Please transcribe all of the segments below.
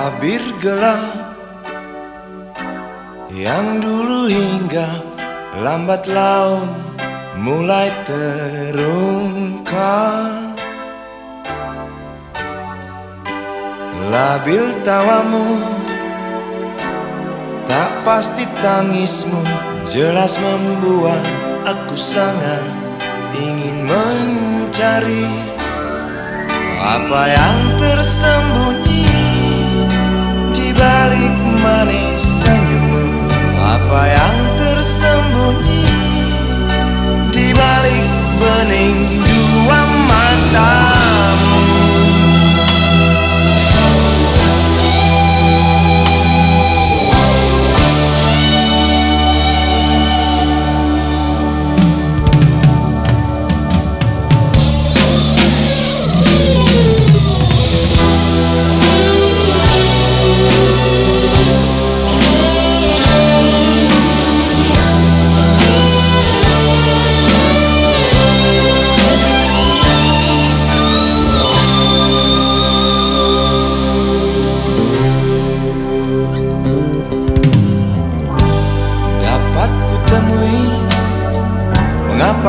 Tabir gelap yang dulu hingga lambat laun mulai terungkap. Labil tawamu Tak pasti tangismu jelas membuat aku sangat ingin mencari Apa yang tersembunyi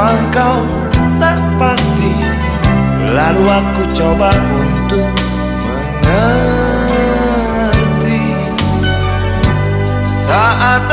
Mengapa engkau tak pasti. Lalu aku coba untuk mengerti. Saat